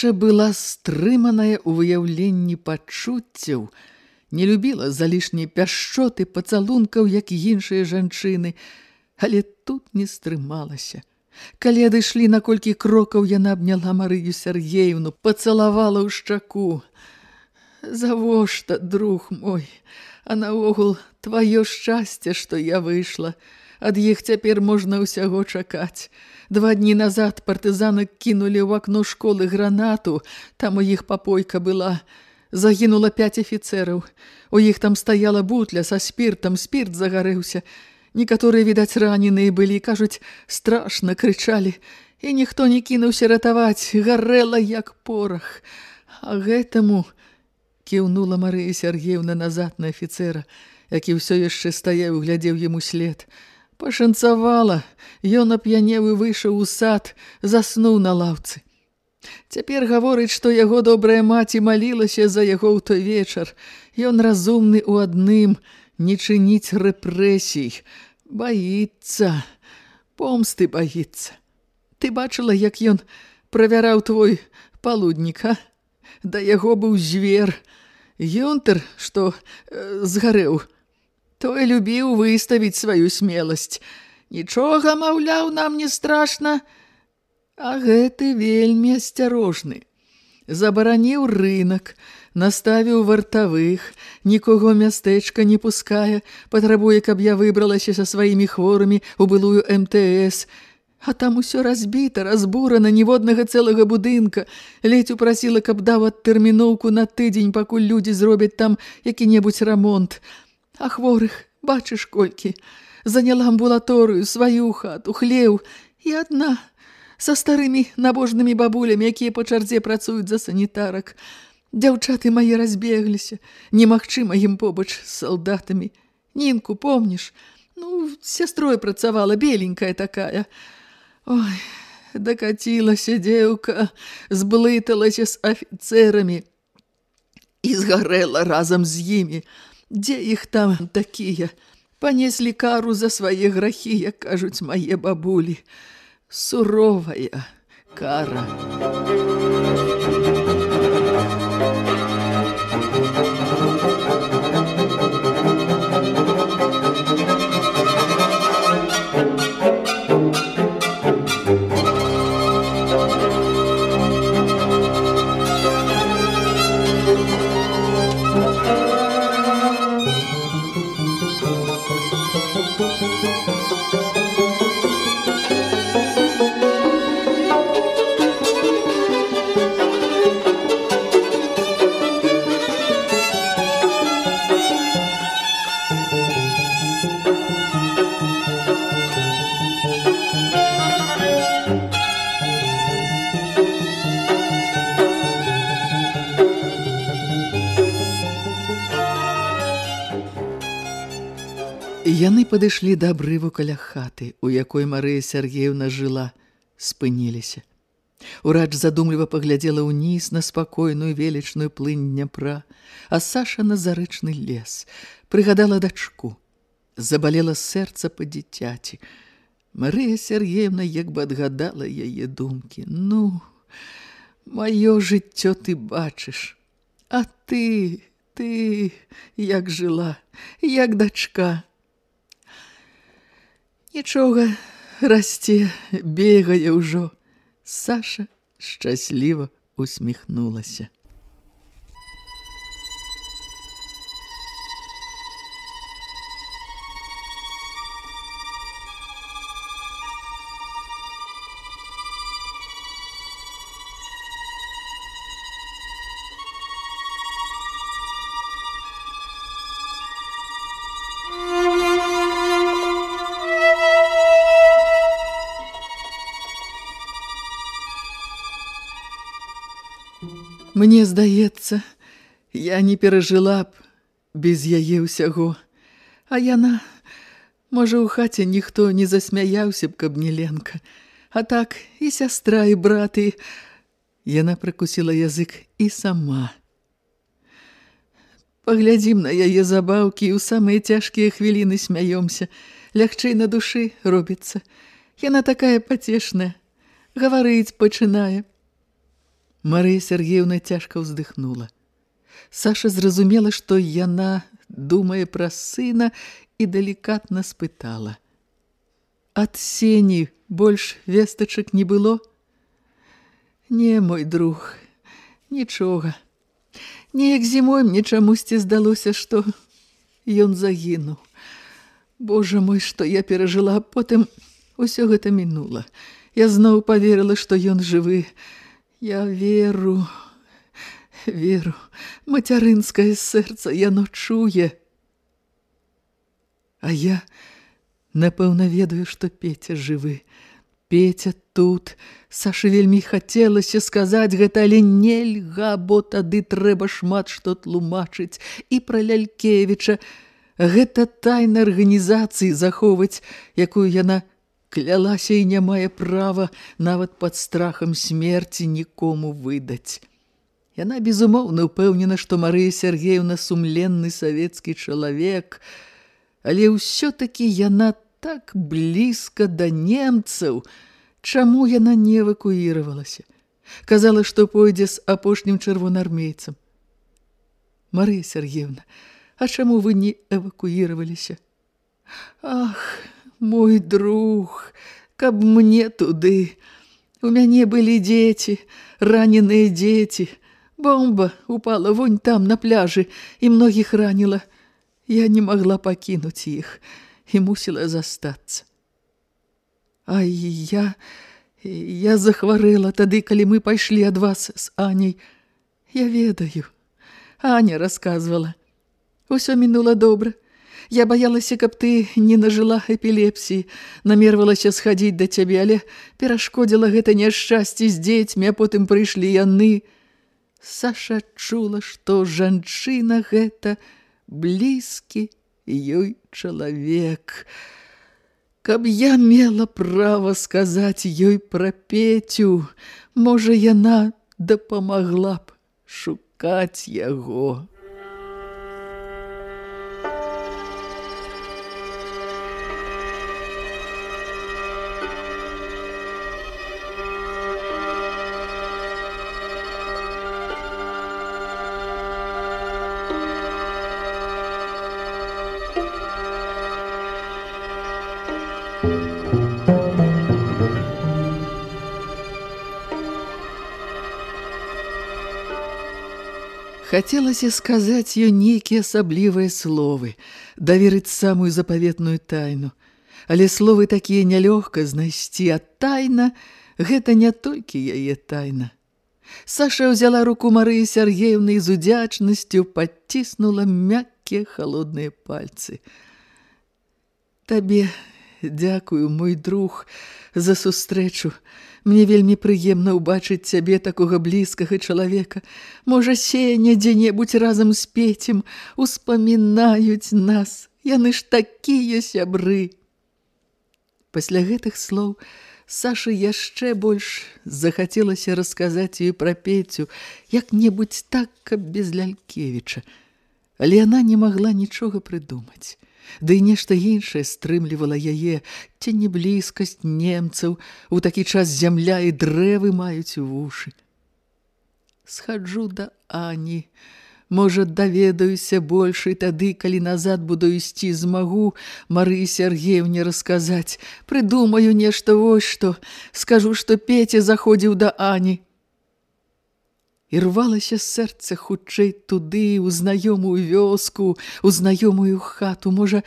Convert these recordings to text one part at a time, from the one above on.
Саша была стрыманая ў выяўленні пачуццяў, не любіла залішняй пяшчоты пацалункаў, як іншыя жанчыны, але тут не стрымалася. Калі адышлі на колькі крокаў, яна абняла Марыю Сергеевну, пацалавала ў шчаку. Завошта, друг мой, а наогул тваё шчасце, што я выйшла. Ад іх цяпер можна ўсяго чакаць. Два дні назад партызаны кінулі ў акно школы гранату, там у іх папойка была. Загінула пяць афіцэраў. У іх там стаяла бутля са спіртам, спірт загарэўся. Некаторыя, відаць, раненыя былі, кажуць, страшна крычалі. І ніхто не кінуўся ратаваць, гарэла як порах. А гэтаму кіўнула Марыя Сергеевна назад на афіцэра, які ўсё яшчэ стаяў і глядзеў яму след. Пашанцавала, ён ап'янеў і выйшаў у сад, заснуў на лаўцы. Цяпер гаворыць, што яго добрая маці малілася за яго ў той вечар. Ён разумны ў адным, не чыніць рэпрэсій. Баіцца, помсты баіцца. Ты бачыла, як ён правяраў твой палуднік, а? Да яго быў звер. Ёнтер, што э, згарэў, той любіў выставіць сваю смеласць. Нічога, маўляў, нам не страшна, а гэты вельмі асцярожны. Забараніў рынок, наставіў вартавых, нікого мястэчка не пускае, патрабуе, каб я выбралася са сваімі хворымі у былую МТС. А там усё разбіта, разбурана, ніводнага цэлага будынка. Ледзь упрасіла, каб даў адтэрміноўку на тыдзень, пакуль людзі зробяць там які-небудзь рамонт. А хворых, бачыш колькі, заняла амбулаторыю, сваю хату, хлеў і адна, са старымі набожнымі бабулямі, якія па чарзе працуюць за санітарак. Дзяўчаты мае разбегліся, немагчыма ім побач з салдатамі. Нінку, помніш? Ну, сястрой працавала, беленькая такая. Ой, дакацілася дзеўка, зблыталася з афіцэрамі і згарэла разам з імі. Дзе іх там такія? Панеслі кару за свае грахі, як кажуць мае бабулі. Суровая кара. Яны падышлі да абрыву каля хаты, у якой Марыя Сергеевна жыла, спыніліся. Урач задумліва паглядзела ўніз на спакойную велічную плынь Дняпра, а Саша на зарэчны лес. Прыгадала дачку. Забалела сэрца па дзіцяці. Марыя Сергеевна як бы адгадала яе думкі. Ну, маё жыццё ты бачыш. А ты, ты, як жыла, як дачка. Нічога, расце, бегае ўжо. Саша шчасліва усміхнулася. Мне здаецца, я не перажыла б без яе ўсяго. А яна, можа, у хаце ніхто не засмяяўся б, каб не Ленка. А так і сястра, і браты. Яна прыкусіла язык і сама. Паглядзім на яе забаўкі і ў самыя цяжкія хвіліны смяёмся. Лягчэй на душы робіцца. Яна такая пацешная. Гаварыць пачынае. Марыя Сергеевна цяжка ўздыхнула. Саша зразумела, што яна думае пра сына і далікатна спытала. Ад сені больш вестачак не было? Не, мой друг, нічога. Неяк зімой мне чамусьці здалося, што ён загінуў. Божа мой, што я перажыла, потым усё гэта мінула. Я зноў паверыла, што ён жывы, Я веру, веру, мацярынскае сэрца яно чуе. А я, напэўна, ведаю, што Петя жывы. Петя тут. Саша вельмі хацелася сказаць гэта, але нельга, бо тады трэба шмат што тлумачыць. І пра Лялькевіча. Гэта тайна арганізацыі захоўваць, якую яна клялася і не мае права нават пад страхам смерці нікому выдаць. Яна безумоўна ўпэўнена, што Марыя Сергеевна сумленны савецкі чалавек, але ўсё-такі яна так блізка да немцаў, чаму яна не эвакуіравалася. Казала, што пойдзе з апошнім чырвонармейцам. Марыя Сергеевна, а чаму вы не эвакуіраваліся? Ах, мой друг, каб мне туды. У мяне былі дзеці, раненыя дзеці. Бомба упала вунь там на пляжы і многіх раніла. Я не магла пакінуць іх і мусіла застацца. А я... Я захварэла тады, калі мы пайшлі ад вас з Аняй. Я ведаю. Аня расказвала. Усё мінула добра. Я баялася, каб ты не нажыла эпілепсіі, намервалася схадзіць да цябе, але перашкодзіла гэта няшчасце з дзецьмі, а потым прыйшлі яны. Саша чула, што жанчына гэта блізкі ёй чалавек. Каб я мела права сказаць ёй пра Петю, можа, яна дапамагла б шукаць яго. Хацелася сказаць ёй нейкія асаблівыя словы, даверыць самую запаветную тайну. Але словы такія нялёгка знайсці, а тайна гэта не толькі яе тайна. Саша ўзяла руку Марыі Сергеевны і з удзячнасцю падціснула мяккія халодныя пальцы. Табе дзякую, мой друг, за сустрэчу. Мне вельмі прыемна ўбачыць цябе такога блізкага чалавека. Можа, сеяне дзе-небудзь разам з Пецем успамінаюць нас. Яны ж такія сябры. Пасля гэтых слоў Саша яшчэ больш захацелася расказаць ёй пра Пецю, як-небудзь так, каб без Лялькевіча. Але яна не магла нічога прыдумаць. Ды і нешта іншае стрымлівала яе, ці не блізкасць немцаў, у такі час зямля і дрэвы маюць вушы. Схаджу да Ані, Можа, даведаюся больш і тады, калі назад буду ісці змагу Марыі Сергеевне расказаць. Прыдумаю нешта вось што, скажу, што Петя заходзіў да Ані. І рвалася сэрца хутчэй туды, у знаёмую вёску, у знаёмую хату. Можа,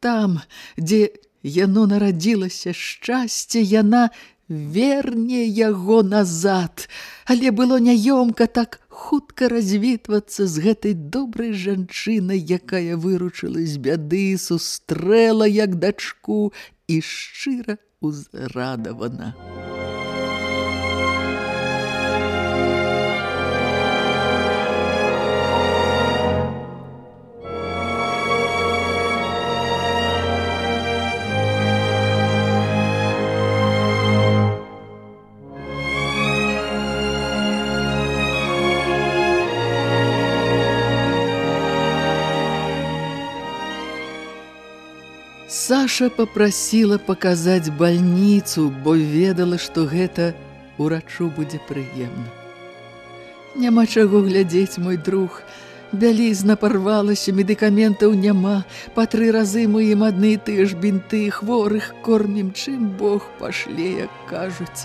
там, дзе яно нарадзілася шчасце, яна верне яго назад. Але было няёмка так хутка развітвацца з гэтай добрай жанчынай, якая выручыла з бяды, сустрэла як дачку і шчыра узрадавана. Саша попросила паказаць бальніцу, бо ведала, што гэта урачу будзе прыемна. Няма чаго глядзець, мой друг. Бялізна парвалася, медыкаментаў няма. Па тры разы мы ім адны і тыя ж бінты, хворых кормім, чым Бог пашле, як кажуць.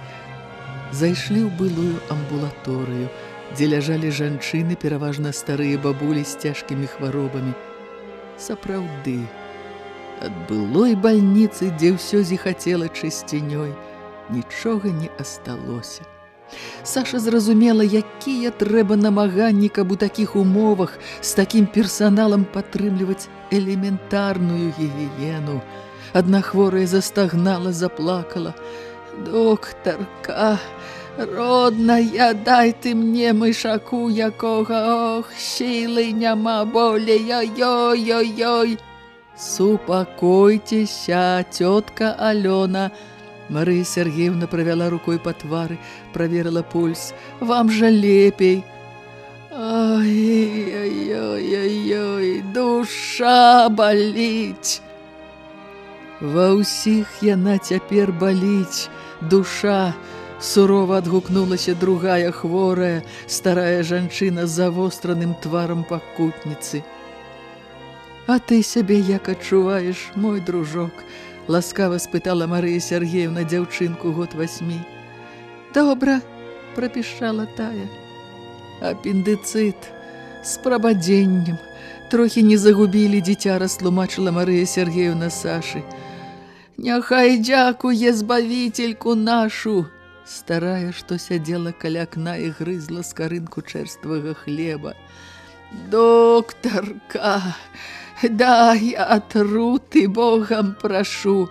Зайшлі ў былую амбулаторыю, дзе ляжалі жанчыны, пераважна старыя бабулі з цяжкімі хваробамі. Сапраўды, ад былой бальніцы, дзе ўсё зіхацела чысцінёй, нічога не асталося. Саша зразумела, якія трэба намаганні, каб у такіх умовах з такім персаналам падтрымліваць элементарную гігіену. Адна хворая застагнала, заплакала. «Доктарка, родная, дай ты мне мышаку якога, ох, сілы няма болей, ой-ой-ой-ой!» «Супокойтеся, тетка Алена!» Мария Сергеевна провела рукой по твары, проверила пульс. «Вам же лепей!» «Ой-ой-ой-ой, душа болить!» «Ва ўсіх яна цяпер баліць, душа!» Сурова адгукнулася другая хворая, старая жанчына з завостраным тварам пакутніцы. А ты сябе як адчуваеш, мой дружок? Ласкава спытала Марыя Сергеевна дзяўчынку год васьмі. Добра, прапішчала тая. Апендыцыт з прабадзеннем. Трохі не загубілі дзіця, растлумачыла Марыя Сергеевна Сашы. Няхай дзякуе збавітельку нашу. Старая, што сядзела каля акна і грызла скарынку чэрствага хлеба. Доктарка, дай атруты Богам прашу.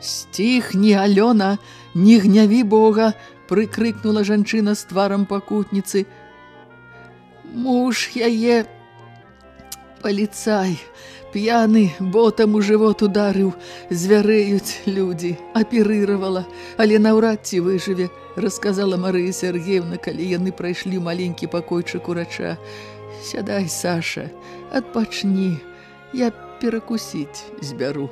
Стихні, Алёна, не гняві Бога, прыкрыкнула жанчына з тварам пакутніцы. Муж яе паліцай, п'яны ботам у жывот ударыў, звярэюць людзі, аперыравала, але наўрад ці выжыве, расказала Марыя Сергеевна, калі яны прайшлі маленькі пакойчык урача. Сядай, Саша, адпачні, я перакусіць збяру.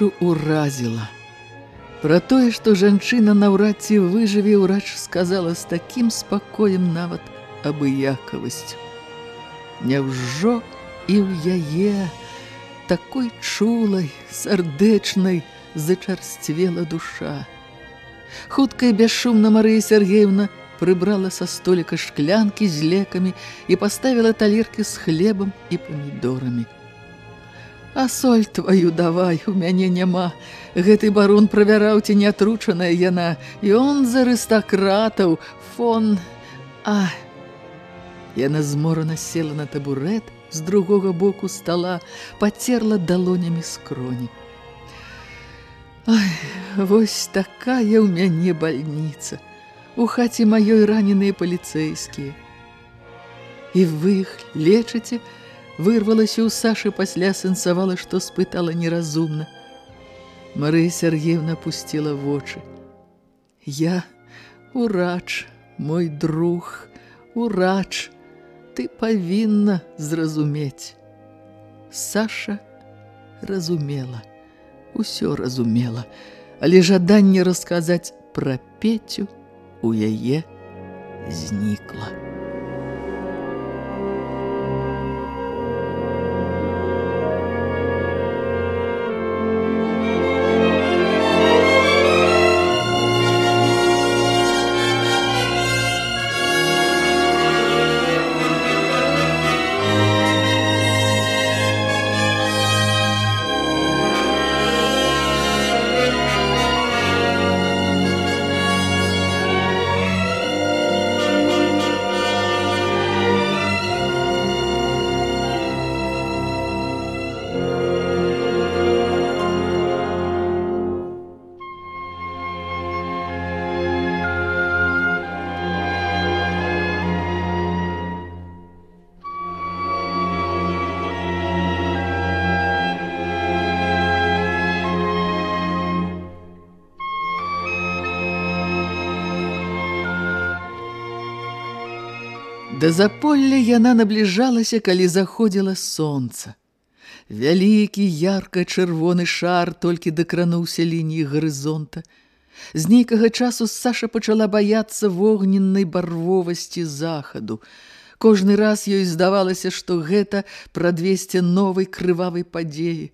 Сашу уразіла. Пра тое, што жанчына наўрад ці выжыве, ўрач сказала з такім спакоем нават абыякавасцю. Няўжо і ў яе такой чулай, сардэчнай зачарсцвела душа. Хутка і бясшумна Марыя Сергеевна прыбрала са століка шклянкі з лекамі і паставіла талеркі з хлебам і памідорамі. А соль твою давай, у мяне няма. Гэты барон правяраў, ці не атручаная яна. Ён з арыстакратаў, фон... А... Яна зморана села на табурэт з другога боку стала, пацерла далонямі скроні. Ай, вось такая ў мяне бальніца. У хаце маёй раненыя паліцэйскія. І вы іх лечыце, вырвалася ў Сашы пасля сэнсавала, што спытала неразумна. Марыя Сергеевна пусціла вочы. Я урач, мой друг, урач, ты павінна зразумець. Саша разумела, усё разумела, але жаданне расказаць пра Петю у яе знікла. Да заполля яна набліжалася, калі заходзіла сонца. Вялікі ярка-чырвоны шар толькі дакрануўся лініі гарызонта. З нейкага часу Саша пачала баяцца вогненнай барвовасці захаду. Кожны раз ёй здавалася, што гэта прадвесце новай крывавай падзеі.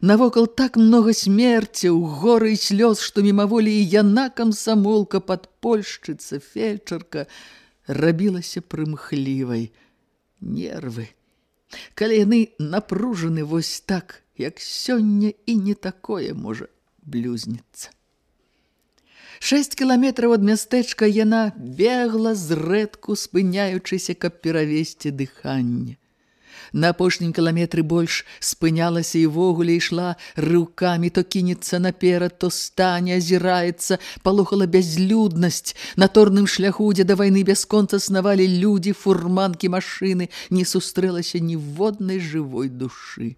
Навокал так многа смерцяў, горы і слёз, што мімаволі і яна камсамолка, падпольшчыца, фельчарка – рабілася прымхлівай. Нервы. Калі яны напружаны вось так, як сёння і не такое можа блюзніцца. Шэсць кіламетраў ад мястэчка яна бегла зрэдку, спыняючыся, каб перавесці дыханне. На апошнім кіламетры больш спынялася і вогуле ішла рыўкамі, то кінецца наперад, то стане, азіраецца, палухала бязлюднасць. На торным шляху, дзе да вайны бясконца снавалі людзі, фурманкі, машыны, не сустрэлася ніводнай жывой душы.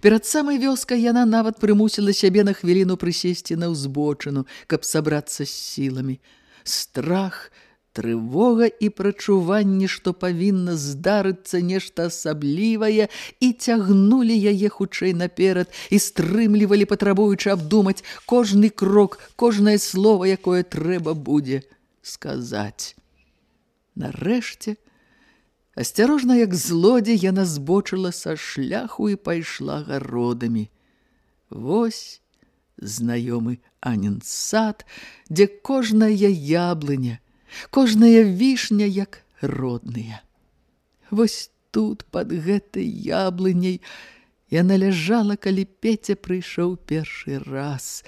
Перад самай вёскай яна нават прымусіла сябе на хвіліну прысесці на ўзбочыну, каб сабрацца з сіламі. Страх – трывога і прачуванне, што павінна здарыцца нешта асаблівае, і цягнулі яе хутчэй наперад і стрымлівалі, патрабуючы абдумаць кожны крок, кожнае слово, якое трэба будзе сказаць. Нарэшце, асцярожна, як злодзе, яна збочыла са шляху і пайшла гародамі. Вось знаёмы Анін сад, дзе кожная яблыня, кожная вішня як родная. Вось тут под гэтай яблыняй яна ляжала, калі Петя прыйшоў першы раз.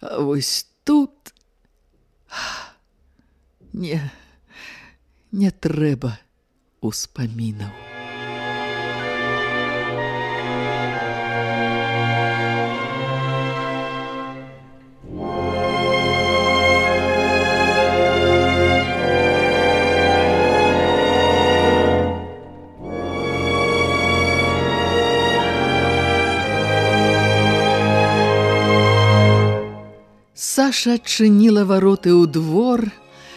А вось тут не не трэба успамінаў. Саша адчыніла вароты ў двор,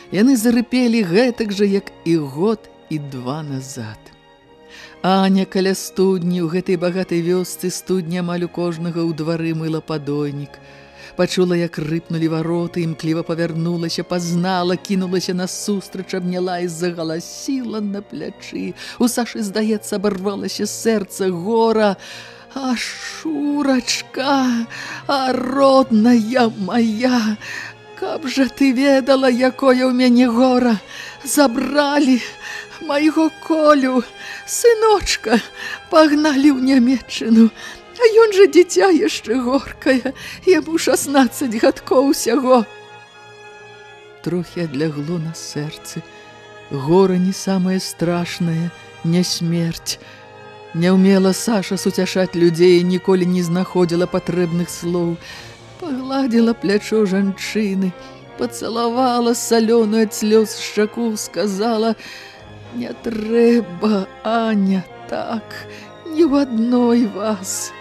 яны зарыпелі гэтак жа, як і год і два назад. Аня каля студні ў гэтай багатай вёсцы студня амаль у кожнага ў двары мыла падойнік. Пачула, як рыпнулі вароты, імкліва павярнулася, пазнала, кінулася насустрач, абняла і загаласіла на плячы. У Сашы, здаецца, абарвалася сэрца гора, А шурачка, а родная моя, каб жа ты ведала, якое ў мяне гора, забралі майго колю, сыночка, пагналі ў нямецчыну. А ён жа дзіця яшчэ горкае, яму 16 гадкоў усяго. Трохі адлягло на сэрцы. Гора не самае страшнае, не смерць, Не ўмела Саша суцяшаць людзей, ніколі не знаходзіла патрэбных слоў. Пагладзіла плячо жанчыны, пацалавала салёную ад слёз шчаку, сказала: « Не трэба, Аня, так, ні ў адной вас.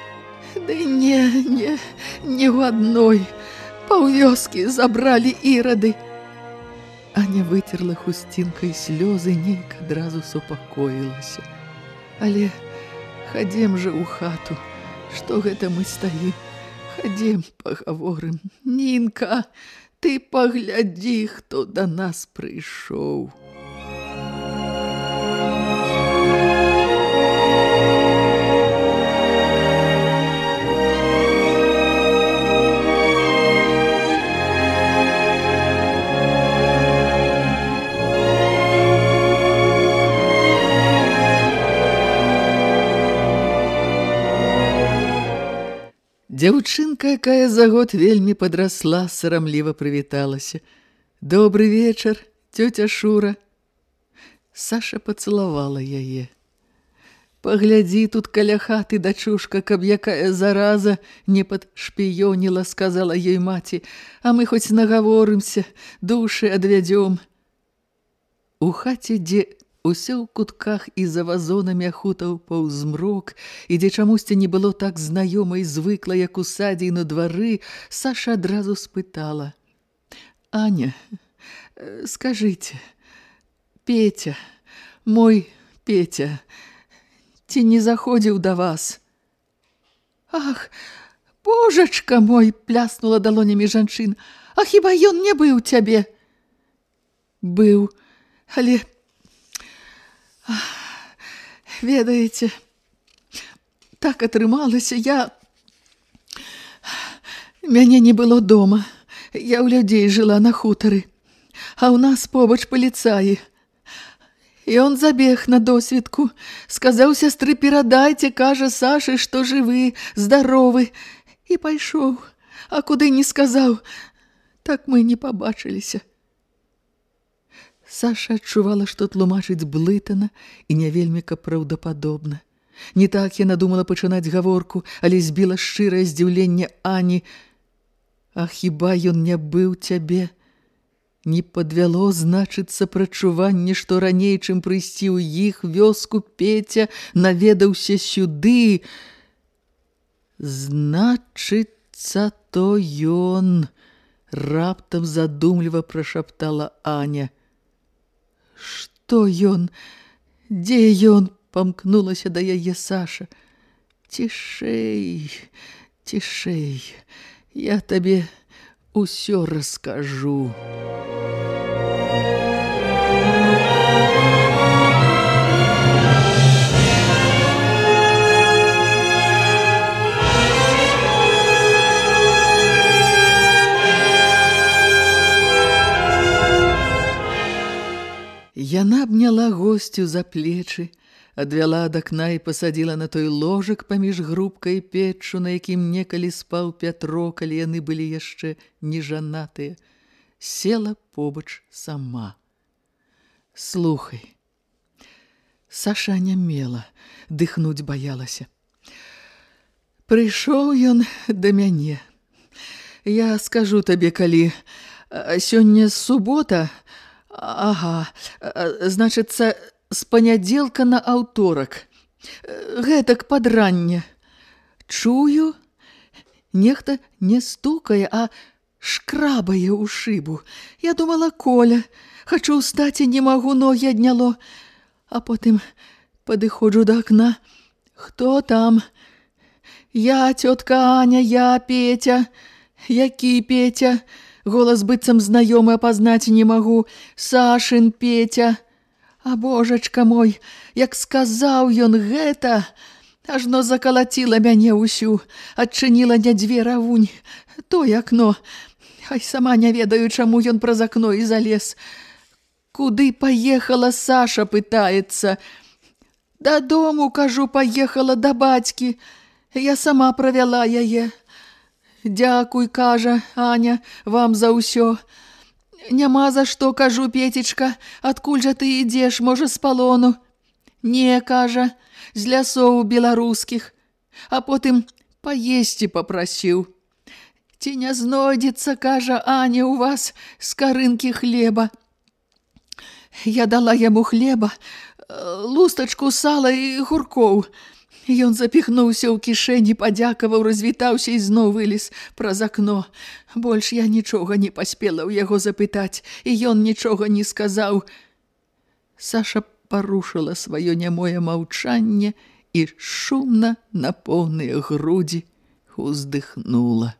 Ды не, не, не ў адной. Паўвёскі забралі ірады. Аня выцерла хусцінкай слёзы, нейк адразу супакоілася. Але хадзем жа ў хату, што гэта мы стаім? Хадзем, пагаворым. Нінка, ты паглядзі, хто да нас прыйшоў. Дзяўчынка, якая за год вельмі падрасла, сарамліва прывіталася. Добры вечар, цёця Шура. Саша пацалавала яе. Паглядзі тут каля хаты, дачушка, каб якая зараза не падшпіёніла, сказала ёй маці, а мы хоць нагаворымся, душы адвядзём. У хаце, дзе Усё ў кутках і за вазонамі ахутаў паўзмрок, і дзе чамусьці не было так знаёма і звыкла, як у садзе на двары, Саша адразу спытала: « Аня, скажыце, Петя, мой Петя, ці не заходзіў да вас? Ах, божачка мой, пляснула далонямі жанчын, А хіба ён не быў цябе? Быў, але Ведаеце, так атрымалася, я... Мяне не было дома. Я ў людзей жыла на хутары. А ў нас побач паліцаі. І он забег на досвідку. Сказаў сястры, перадайце, кажа Сашы, што жывы, здаровы. І пайшоў. А куды не сказаў, так мы не пабачыліся. Саша адчувала, што тлумачыць блытана і не вельмі каб праўдападобна. Не так яна думала пачынаць гаворку, але збіла шчырае здзіўленне Ані. А хіба ён не быў цябе? Не падвяло, значыцца, прачуванне, што раней, чым прыйсці ў іх вёску Петя, наведаўся сюды. Значыцца, то ён, раптам задумліва прашаптала Аня. Што ён? Дзе ён? памкнулася да яе Саша. Цішэй, цішэй. Я табе ўсё раскажу. Яна абняла госцю за плечы, адвяла ад акна і пасадзіла на той ложак паміж грубкай печчу, на якім некалі спаў Пятро, калі яны былі яшчэ нежанатыя. Села побач сама. Слухай. Саша не мела, дыхнуць баялася. Прыйшоў ён да мяне. Я скажу табе, калі сёння субота, Ага, значыцца, з панядзелка на аўторак. Гэтак падранне. Чую, нехта не стукае, а шкрабае ў шыбу. Я думала, Коля, хачу ўстаць і не магу ногі адняло. А потым падыходжу да акна. Хто там? Я, цётка Аня, я, Петя. Які Петя? Петя. Голас быццам знаёмы апазнаць не магу. Сашын Петя. А божачка мой, як сказаў ён гэта, ажно закалаціла мяне ўсю, адчыніла не дзве равунь. То акно. Хай сама не ведаю, чаму ён праз акно і залез. Куды паехала Саша, пытаецца. Дадому, кажу, паехала да бацькі. Я сама правяла яе. Дзякуй, кажа, Аня, вам за ўсё. Няма за што, кажу, Петечка, адкуль жа ты ідзеш, можа, з палону. Не, кажа, з лясоў беларускіх, а потым паесці попрасіў. Ці не знойдзецца, кажа Аня, у вас скарынкі хлеба. Я дала яму хлеба, лустачку сала і гуркоў. Ён запіхнуўся ў кішэні, падзякаваў, развітаўся і зноў вылез праз акно. Больш я нічога не паспела ў яго запытаць, і ён нічога не сказаў. Саша парушыла сваё нямое маўчанне і шумна на поўныя грудзі уздыхнула.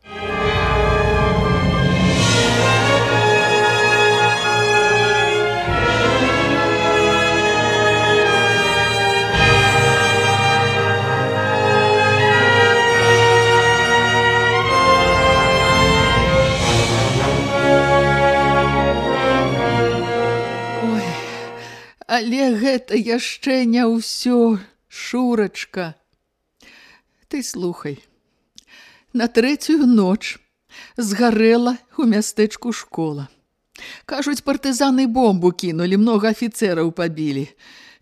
Гэта яшчэ не ўсё, шурачка. Ты слухай. На трэцюю ноч згарэла ў мястэчку школа. Кажуць, партызаны бомбу кінулі, многа афіцэраў пабілі.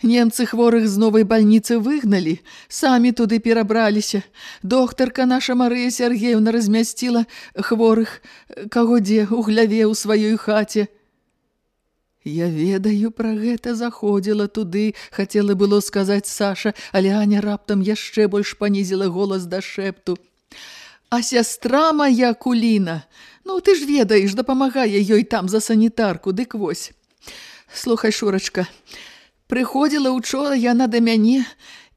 Немцы хворых з новай бальніцы выгналі, самі туды перабраліся. Доктарка наша Марыя Сергеевна размясціла хворых, каго дзе у гляве ў сваёй хаце. Я ведаю пра гэта заходзіла туды, хацела было сказаць Саша, але Аня раптам яшчэ больш панізіла голас да шэпту. А сястра моя куліна, ну ты ж ведаеш, дапамагае ёй там за санітарку, дык вось. Слухай, Шурачка, прыходзіла учора яна да мяне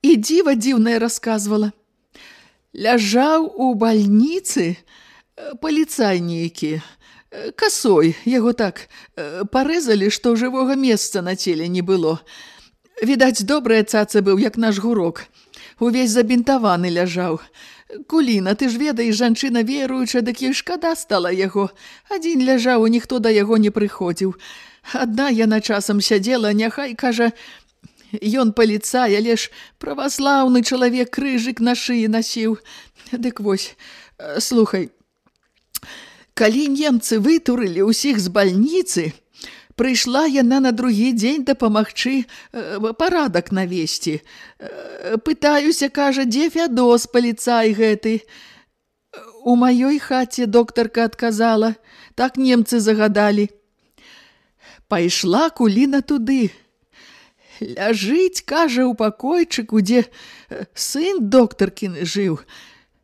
і дзіва дзіўнае расказвала. Ляжаў у бальніцы паліцай нейкі, касой яго так парэзалі, што жывога месца на целе не было. Відаць, добрая цаца быў, як наш гурок. Увесь забінтаваны ляжаў. Куліна, ты ж ведаеш, жанчына веруюча, дык ёй шкада стала яго. Адзін ляжаў, і ніхто да яго не прыходзіў. Адна яна часам сядзела, няхай, кажа, ён паліцай, але ж праваслаўны чалавек крыжык на шыі насіў. Дык вось, слухай, Калі немцы вытурылі ўсіх з бальніцы, прыйшла яна на другі дзень дапамагчы э, парадак навесці. Э, пытаюся, кажа, дзе фядос паліцай гэты. У маёй хаце доктарка адказала, так немцы загадалі. Пайшла куліна туды. Ляжыць, кажа, у пакойчыку, дзе э, сын доктаркіны жыў.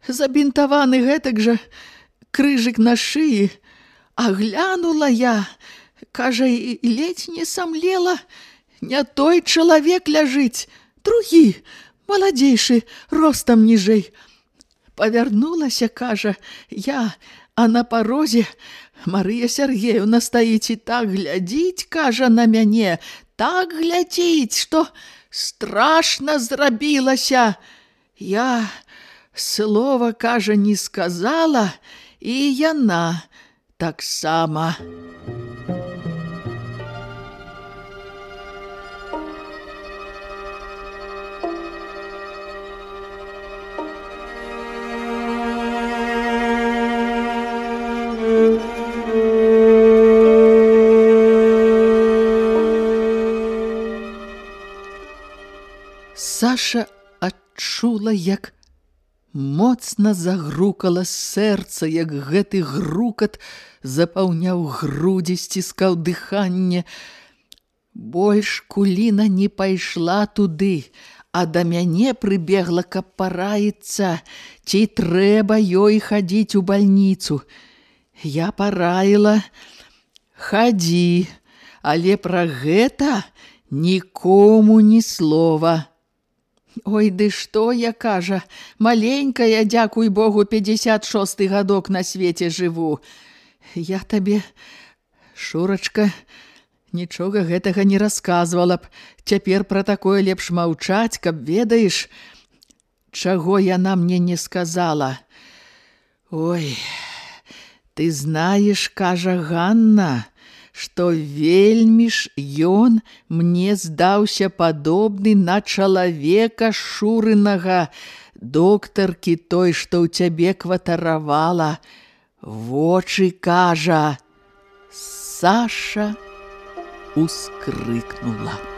Забінтаваны гэтак жа, крыжык на шыі, а глянула я, кажа, і ледзь не самлела, не той чалавек ляжыць, другі, маладзейшы, ростам ніжэй. Павярнулася, кажа, я, а на парозе Марыя Сергеевна стаіць і так глядзіць, кажа на мяне, так глядзіць, што страшна зрабілася. Я слова, кажа, не сказала, і яна таксама. Саша адчула, як Моцна загрукала сэрца, як гэты грукат запаўняў грудзі, сціскаў дыханне. Больш куліна не пайшла туды, а да мяне прыбегла, каб параіцца, ці трэба ёй хадзіць у бальніцу. Я параіла, хадзі, але пра гэта нікому ні слова. Ой, ды што я кажа, маленькая, дзякуй Богу, 56 гадок на свеце жыву. Я табе, Шурачка, нічога гэтага не расказвала б. Цяпер пра такое лепш маўчаць, каб ведаеш, чаго яна мне не сказала. Ой, ты знаеш, кажа Ганна, што вельмі ж ён мне здаўся падобны на чалавека шурынага, доктаркі той, што ў цябе кватаравала. Вочы кажа, Саша ускрыкнула.